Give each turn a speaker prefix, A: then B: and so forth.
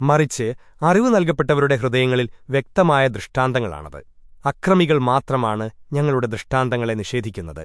A: മറിച്ച് അറിവ് നൽകപ്പെട്ടവരുടെ ഹൃദയങ്ങളിൽ വ്യക്തമായ ദൃഷ്ടാന്തങ്ങളാണത്. അക്രമികൾ മാത്രമാണ് ഞങ്ങളുടെ ദൃഷ്ടാന്തങ്ങളെ നിഷേധിക്കുന്നത്.